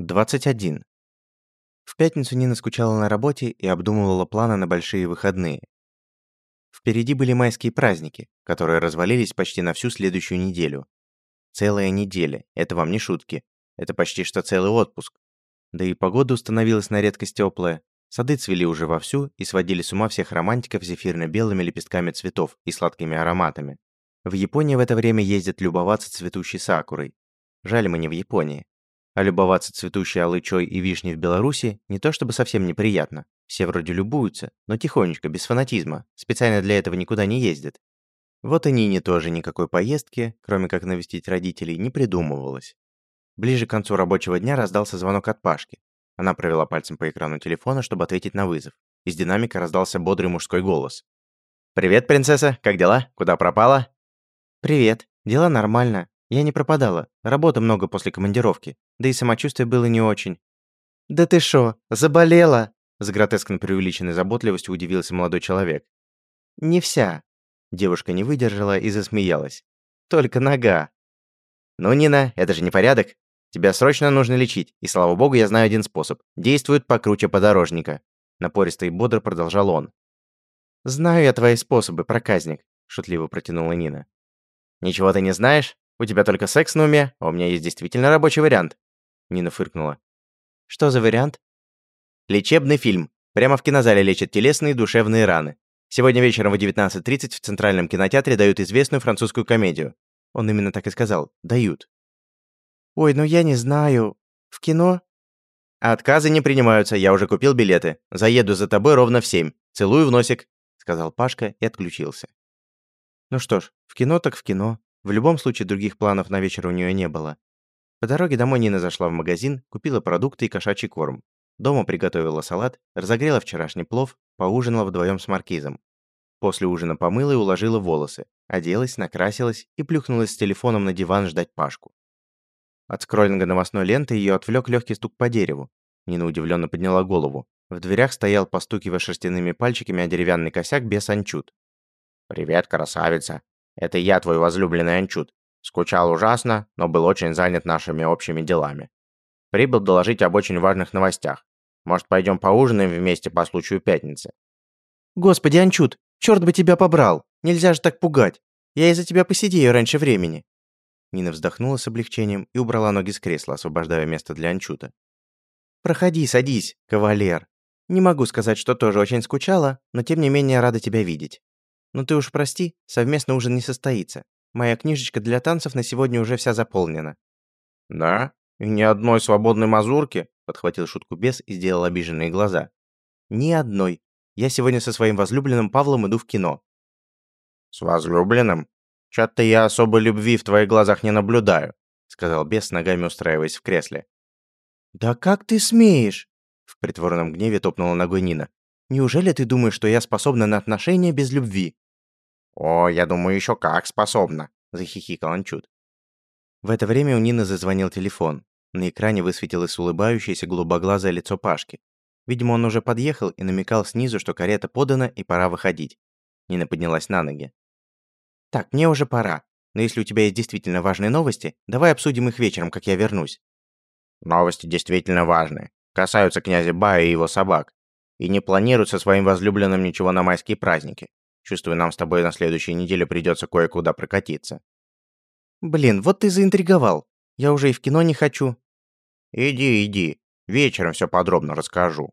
21. В пятницу Нина скучала на работе и обдумывала планы на большие выходные. Впереди были майские праздники, которые развалились почти на всю следующую неделю. Целая неделя, это вам не шутки, это почти что целый отпуск. Да и погода установилась на редкость теплая. Сады цвели уже вовсю и сводили с ума всех романтиков зефирно-белыми лепестками цветов и сладкими ароматами. В Японии в это время ездят любоваться цветущей сакурой. Жаль, мы не в Японии. А любоваться цветущей алычой и вишней в Беларуси не то чтобы совсем неприятно. Все вроде любуются, но тихонечко, без фанатизма. Специально для этого никуда не ездят. Вот и Нине тоже никакой поездки, кроме как навестить родителей, не придумывалось. Ближе к концу рабочего дня раздался звонок от Пашки. Она провела пальцем по экрану телефона, чтобы ответить на вызов. Из динамика раздался бодрый мужской голос. «Привет, принцесса, как дела? Куда пропала?» «Привет. Дела нормально. Я не пропадала. Работы много после командировки. Да и самочувствие было не очень. «Да ты шо, заболела?» С гротескно преувеличенной заботливостью удивился молодой человек. «Не вся». Девушка не выдержала и засмеялась. «Только нога». «Ну, Нина, это же не порядок. Тебя срочно нужно лечить, и слава богу, я знаю один способ. Действует покруче подорожника». Напористо и бодро продолжал он. «Знаю я твои способы, проказник», шутливо протянула Нина. «Ничего ты не знаешь? У тебя только секс на уме, а у меня есть действительно рабочий вариант». Нина фыркнула. «Что за вариант?» «Лечебный фильм. Прямо в кинозале лечат телесные и душевные раны. Сегодня вечером в 19.30 в Центральном кинотеатре дают известную французскую комедию». Он именно так и сказал. «Дают». «Ой, ну я не знаю. В кино?» «Отказы не принимаются, я уже купил билеты. Заеду за тобой ровно в семь. Целую в носик», — сказал Пашка и отключился. Ну что ж, в кино так в кино. В любом случае других планов на вечер у нее не было. По дороге домой Нина зашла в магазин, купила продукты и кошачий корм. Дома приготовила салат, разогрела вчерашний плов, поужинала вдвоем с маркизом. После ужина помыла и уложила волосы, оделась, накрасилась и плюхнулась с телефоном на диван ждать Пашку. От скроллинга новостной ленты ее отвлек легкий стук по дереву. Нина удивленно подняла голову. В дверях стоял, постукивая шерстяными пальчиками о деревянный косяк, без анчут. «Привет, красавица!» Это я, твой возлюбленный Анчут. Скучал ужасно, но был очень занят нашими общими делами. Прибыл доложить об очень важных новостях. Может, пойдем поужинаем вместе по случаю пятницы?» «Господи, Анчут, черт бы тебя побрал! Нельзя же так пугать! Я из-за тебя посидею раньше времени!» Нина вздохнула с облегчением и убрала ноги с кресла, освобождая место для Анчута. «Проходи, садись, кавалер. Не могу сказать, что тоже очень скучала, но тем не менее рада тебя видеть. Ну ты уж прости, совместный ужин не состоится. Моя книжечка для танцев на сегодня уже вся заполнена». «Да? И ни одной свободной мазурки?» подхватил шутку бес и сделал обиженные глаза. «Ни одной. Я сегодня со своим возлюбленным Павлом иду в кино». «С возлюбленным? Чё-то я особой любви в твоих глазах не наблюдаю», сказал бес, ногами устраиваясь в кресле. «Да как ты смеешь?» В притворном гневе топнула ногой Нина. Неужели ты думаешь, что я способна на отношения без любви?» «О, я думаю, еще как способна», – захихикал Анчут. В это время у Нины зазвонил телефон. На экране высветилось улыбающееся голубоглазое лицо Пашки. Видимо, он уже подъехал и намекал снизу, что карета подана и пора выходить. Нина поднялась на ноги. «Так, мне уже пора. Но если у тебя есть действительно важные новости, давай обсудим их вечером, как я вернусь». «Новости действительно важные. Касаются князя Бая и его собак и не планирует со своим возлюбленным ничего на майские праздники. Чувствую, нам с тобой на следующей неделе придется кое-куда прокатиться». «Блин, вот ты заинтриговал. Я уже и в кино не хочу». «Иди, иди. Вечером все подробно расскажу».